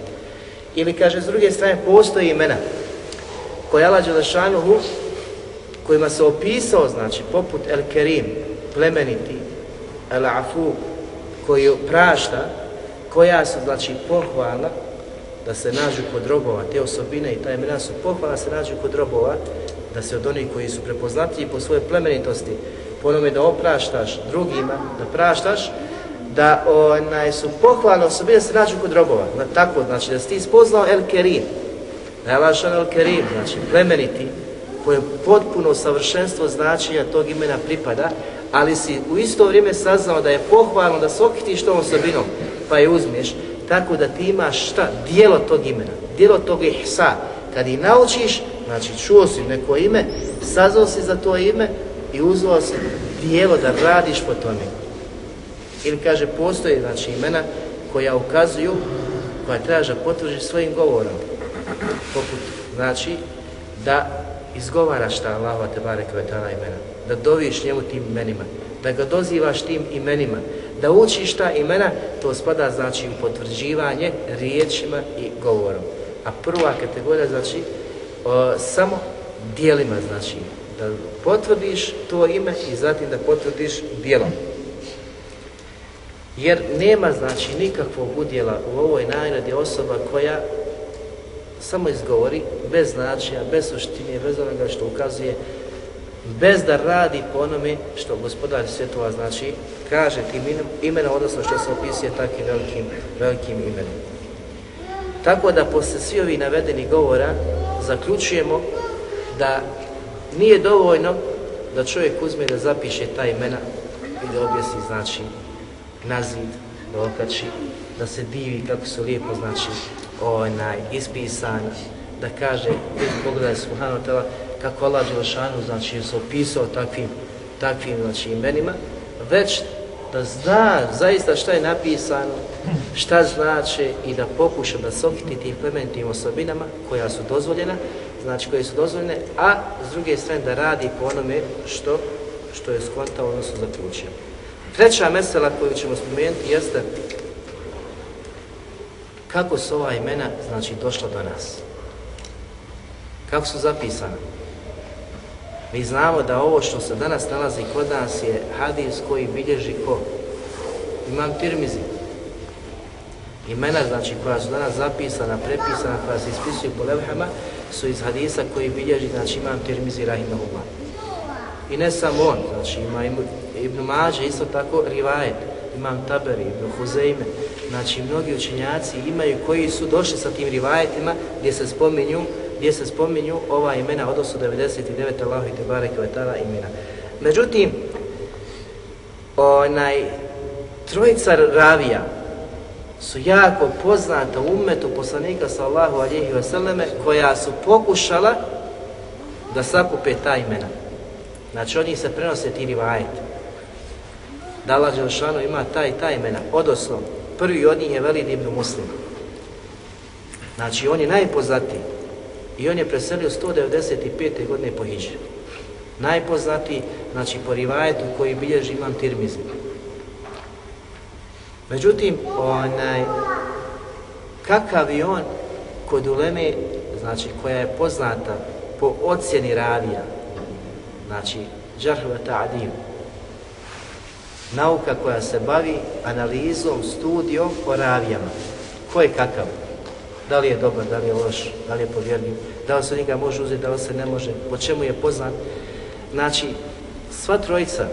[SPEAKER 2] Ili kaže, s druge strane, postoji imena koja Allah Đelešanuhu, kojima se opisao, znači, poput El Kerim, plemeniti, El Afu, koju prašta, koja su znači pohvalna da se nađu kod robova, te osobine i ta imena su pohvalna se nađu kod robova, da se od onih koji su prepoznatljivi po svoje plemenitosti, po onome da opraštaš drugima, da praštaš, da onaj, su pohvalne osobine se nađu kod robova. Na, tako, znači da si ti spoznao El Kerim, da je Lašan El Kerim, znači plemeniti, koje potpuno savršenstvo značenja tog imena pripada, ali si u isto vrijeme saznao da je pohvalno da se okitiš tom osobinom, pa je uzmiješ, tako da ti imaš šta? Dijelo tog imena, dijelo tog ihsa. Kad i naučiš, znači čuo si neko ime, saznao si za to ime i uzvao si dijelo da radiš po tome. Ili kaže, postoje znači, imena koja ukazuju, koja traža potvrži svojim govorom. Poput, znači, da izgovaraš ta Allahova te barek imena, da doviš njemu tim imenima, da ga dozivaš tim imenima, da učiš ta imena, to spada znači u potvrđivanje riječima i govorom. A prva kategorija znači o, samo dijelima znači da potvrdiš to ime i zatim da potvrdiš dijelom. Jer nema znači nikakvog udjela u ovoj nagradi osoba koja samo izgovori, bez značaja, bez suštine, bez onoga što ukazuje, bez da radi po onome što gospodar svjetova znači, kaže tim imena, odnosno što se opisuje takvim velikim, velikim imenom. Tako da posle svi ovi navedeni govora zaključujemo da nije dovoljno da čovjek uzme da zapiše ta imena i da objesi znači nazid, da okači, da se divi kako su lijepo znači onaj, ispisani, da kaže, pogledaj Subhanu Tala, kako Allah Đelešanu, znači, se opisao takvim, takvim, znači, imenima, već da zna zaista šta je napisano, šta znači i da pokuša da se okiti tim plementim osobinama koja su dozvoljena, znači koje su dozvoljene, a s druge strane da radi po onome što, što je skontao, odnosno zaključio. Treća mesela koju ćemo spomenuti jeste kako su ova imena znači došla do nas. Kako su zapisana? Mi znamo da ovo što se danas nalazi kod nas je hadis koji bilježi ko? Imam tirmizi. Imena znači koja su danas zapisana, prepisana, koja se ispisuju po levhama, su iz hadisa koji bilježi, znači imam tirmizi rahimahullah. I ne samo on, znači ima Ibn Mađe isto tako rivajet, imam Taberi, Ibn Huzeime, znači mnogi učenjaci imaju koji su došli sa tim rivajetima gdje se spominju gdje se spominju ova imena odnosno 99 Allahu i Tebare Kvetala imena. Međutim, onaj trojica ravija su jako poznata u umetu poslanika sallahu alihi vseleme koja su pokušala da sakupe ta imena. Znači, oni se prenose ti rivajeti. Da Allah Đelšanu ima taj i ta imena, Odoslo, Prvi od njih je Velid ibn Muslim. Znači, on je najpoznatiji. I on je preselio 195. godine po Hiđe. Najpoznatiji, znači, po rivajetu koji bilježi imam tirmizi. Međutim, onaj, kakav je on kod uleme, znači, koja je poznata po ocjeni ravija, znači, džarhva ta'adim, nauka koja se bavi analizom, studijom o ravijama. Ko je kakav? Da li je dobar, da li je loš, da li je povjerljiv, da li se njega može uzeti, da li se ne može, po čemu je poznat. Znači, sva trojica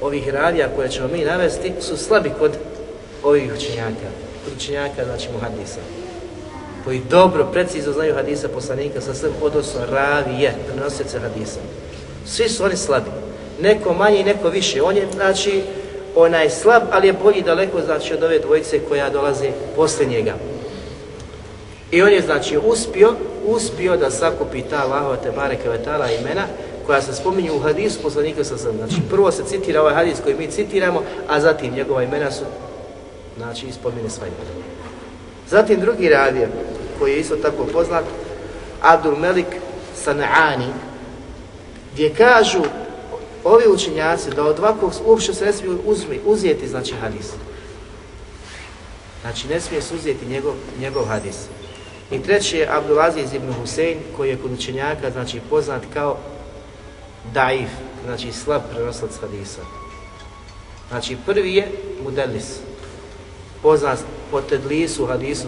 [SPEAKER 2] ovih radija koje ćemo mi navesti su slabi kod ovih učenjaka. Kod učenjaka, znači muhadisa koji dobro, precizno znaju hadisa poslanika sa svem odnosno ravije, prenosioce hadisa. Svi su oni slabi. Neko manje i neko više. On je, znači, onaj slab, ali je bolji daleko znači od ove dvojice koja dolaze poslije njega. I on je znači uspio, uspio da sakupi ta Allahova te bareke vetala imena koja se spominju u hadisu poslanika sa sam. Znači prvo se citira ovaj hadis koji mi citiramo, a zatim njegova imena su znači spomine sva imena. Zatim drugi radija koji je isto tako poznat, Abdul Melik San'ani, gdje kažu ovi učenjaci da od ovakvog uopšte se ne smije uzmi, uzijeti znači hadis. Znači ne smije se uzijeti njegov, njegov hadis. I treći je Abdulaziz ibn Husein koji je kod učenjaka znači poznat kao daif, znači slab prenoslac hadisa. Znači prvi je Mudelis, poznat po tedlisu, hadisu.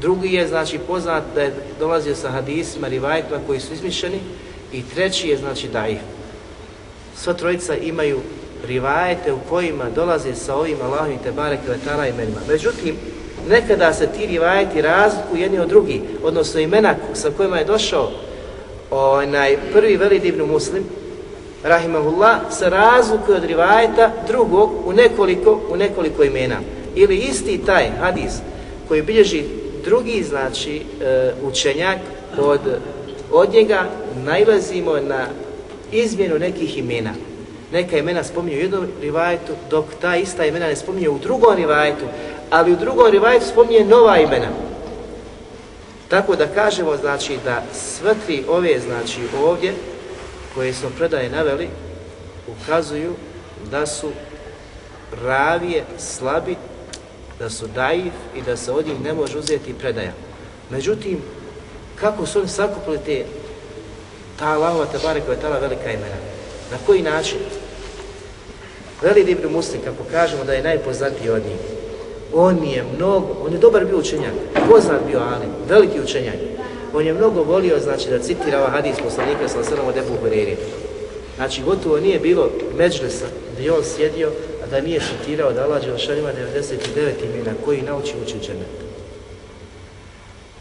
[SPEAKER 2] Drugi je znači poznat da je dolazio sa hadisima, rivajtima koji su izmišljeni i treći je znači daif. Sva trojica imaju rivajete u kojima dolaze sa ovim Allahom i Tebare Kvetara imenima. Međutim, nekada se ti rivajeti razliku jedni od drugi, odnosno imena sa kojima je došao onaj prvi veli divnu muslim, rahimahullah, se razlikuje od rivajeta drugog u nekoliko, u nekoliko imena. Ili isti taj hadis koji bilježi drugi, znači, e, učenjak od, od njega, najlazimo na izmjenu nekih imena. Neka imena spominju u jednom rivajetu, dok ta ista imena ne spominje u drugom rivajetu, ali u drugom rivajetu spominje nova imena. Tako da kažemo, znači, da sve tri ove, znači, ovdje, koje smo predaje naveli, ukazuju da su ravije slabi, da su daif i da se od njih ne može uzeti predaja. Međutim, kako su oni sakupili te, ta Allahova tabare koja je tala velika imena? Na koji način? Veli Ibn Muslim, kako kažemo da je najpoznatiji od njih, on je mnogo, on je dobar bio učenjak, poznat bio Ali, veliki učenjak. On je mnogo volio, znači, da citira ovaj hadis poslanika sa srnom od Ebu Hureyri. Znači, gotovo nije bilo međlesa gdje on sjedio, a da nije citirao da Allah Đelšanima 99 imena koji nauči uči učenjak.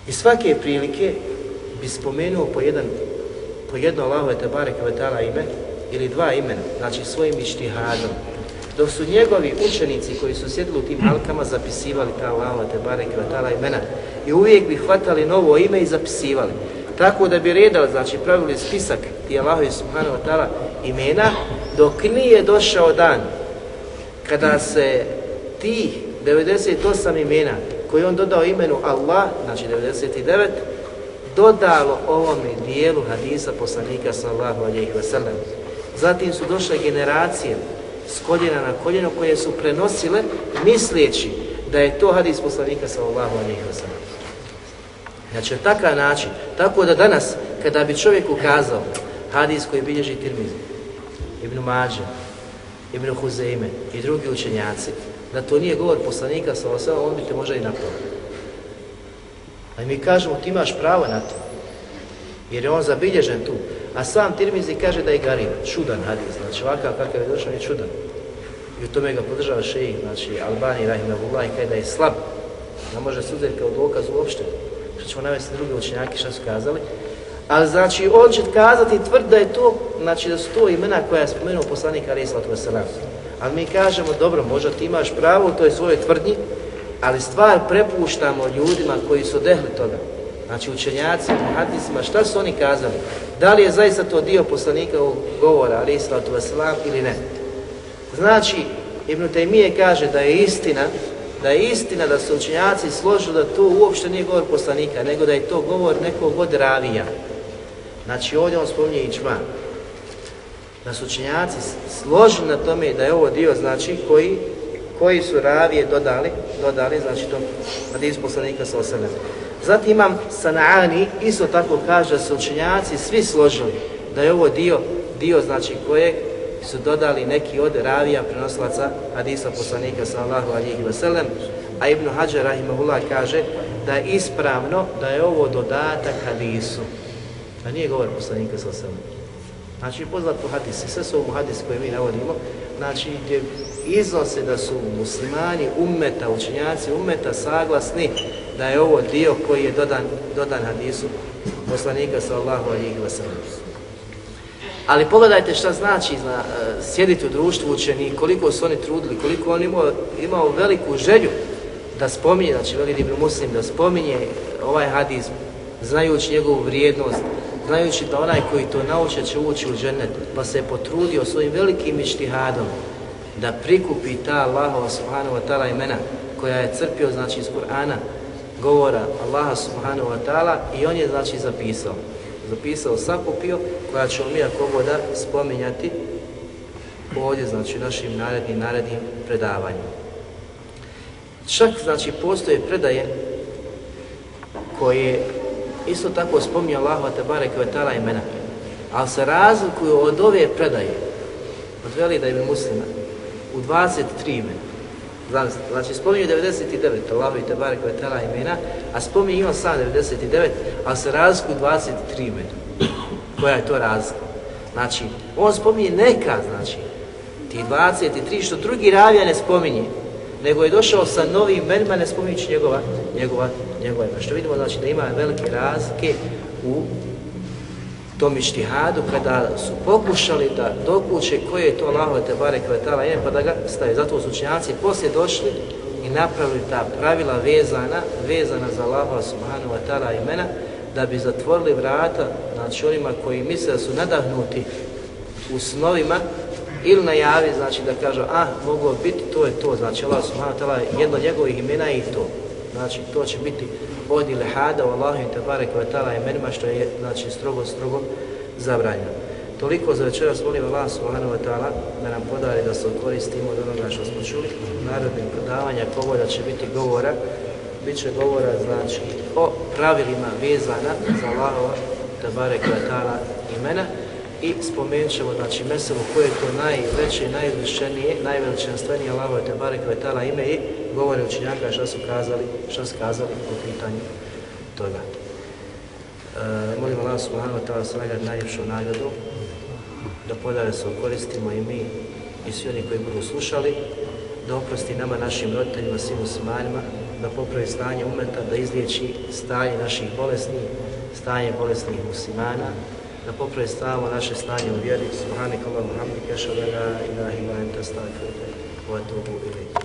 [SPEAKER 2] I svake prilike bi spomenuo po jedan po jedno Allahove Tebare Kvetala ime ili dva imena, znači svojim ištihadom, dok su njegovi učenici koji su sjedili u tim halkama zapisivali ta Allahova te bareke vatala imena i uvijek bi hvatali novo ime i zapisivali. Tako da bi redali, znači pravili spisak ti Allahovi subhanahu wa ta'ala imena, dok nije došao dan kada se tih 98 imena koji on dodao imenu Allah, znači 99, dodalo ovome dijelu hadisa poslanika sallahu alaihi wa sallam. Zatim su došle generacije s koljena na koljeno koje su prenosile misleći da je to hadis poslanika sallallahu alejhi ve sellem. Znači, takav način, tako da danas, kada bi čovjek ukazao hadis koji bilježi Tirmizi, Ibn Mađe, Ibn Huzeime i drugi učenjaci, da to nije govor poslanika sallallahu alejhi ve sellem, on bi te možda i napravio. Ali mi kažemo, ti imaš pravo na to, jer je on zabilježen tu. A sam Tirmizi kaže da je garib, čudan hadis, znači ovakav kakav je došao je čudan. I u tome ga podržava šejih, znači Albani Rahimahullah i kaže da je slab. Ne može se uzeti kao dokaz uopšte. Što ćemo navesti drugi učenjaki što su kazali. Ali znači on će kazati tvrd da je to, znači da su to imena koja je spomenuo poslanik Ali Islatu Veselam. Ali mi kažemo, dobro, možda ti imaš pravo u toj svojoj tvrdnji, ali stvar prepuštamo ljudima koji su dehli toga znači učenjaci, hadisima, šta su oni kazali? Da li je zaista to dio poslanika ovog govora, ali islatu vaselam, ili ne? Znači, Ibn Taymije kaže da je istina, da je istina da su učenjaci složili da to uopšte nije govor poslanika, nego da je to govor nekog od ravija. Znači, ovdje on spominje ičma. Da su učenjaci složili na tome da je ovo dio, znači, koji, koji su ravije dodali, dodali, znači, to hadis poslanika sa osanem. Zatim imam Sana'ani, isto tako kaže da su učenjaci svi složili da je ovo dio, dio znači kojeg su dodali neki od ravija prenoslaca hadisa poslanika sallahu alihi wasallam, a Ibn Hajar rahimahullah kaže da je ispravno da je ovo dodatak hadisu, da nije govor poslanika sallahu alihi. Znači poznat po hadisi, sve su ovo hadisi koje mi navodimo, znači gdje iznose da su muslimani ummeta, učenjaci ummeta saglasni da je ovo dio koji je dodan, dodan hadisu poslanika sallahu alihi wasallam. Ali pogledajte šta znači zna, e, sjediti u društvu učeni, koliko su oni trudili, koliko on imao, imao veliku želju da spominje, znači veli Ibn Muslim, da spominje ovaj hadis, znajući njegovu vrijednost, znajući da onaj koji to nauče će ući u džennet, pa se je potrudio svojim velikim ištihadom da prikupi ta Allahova subhanahu wa ta'ala imena koja je crpio znači iz Kur'ana govora Allaha subhanahu wa ta'ala i on je znači zapisao. Zapisao, sakupio koja ćemo mi ako voda spominjati ovdje znači našim narednim narednim predavanjima. Čak znači postoje predaje koje isto tako spominje Allahu te bareke ve ta'ala imena ali se razlikuju od ove predaje. Od veli da je muslima u 23 imena. Znači spominju 99 Allahu i Tebare koje tela imena, a spominju ima sam 99, a se razliku 23 imena. Koja je to razlika? Znači, on spominje neka, znači, ti 23 što drugi ravija ne spominje, nego je došao sa novim imenima, ne spominjući njegova, njegova, njegova ima. Što vidimo, znači, da ima velike razlike u tom ištihadu kada su pokušali da dokuće koje je to Allahove Tebare Kvetala je pa da ga staje. Zato su učenjaci poslije došli i napravili ta pravila vezana, vezana za Allahova Subhanahu wa ta'ala imena da bi zatvorili vrata znači onima koji misle da su nadahnuti u snovima ili najavi, znači da kažu, a, moglo biti, to je to, znači Allah subhanahu wa ta'ala, jedno njegovih imena je i to. Znači, to će biti od ilihada u Allahu i tebare koja ta'ala imenima, što je, znači, strogo, strogo zabranjeno. Toliko za večeras molim Allah subhanahu wa ta'ala da nam podari da se koristimo od onoga što smo čuli. Narodnim predavanja govora će biti govora, bit će govora znači o pravilima vezana za Allahova tebare koja imena i spomenut ćemo znači meselu koje je to najveće, najvišenije, najveličanstvenije Allahova tebare koja ime i govore učinjaka šta su kazali, šta su kazali po pitanju toga. E, molim Allah subhanahu wa ta'ala svega najljepšu nagradu da podare se koristimo i mi i svi oni koji budu slušali, da oprosti nama, našim roditeljima, svim muslimanima, da popravi stanje umeta, da izliječi stanje naših bolesnih, stanje bolesnih muslimana, da popravi stavamo naše stanje u vjeri. Subhanak Allah, Muhammed, Kešavela, ilaha ila enta, stakvete, wa tubu ili.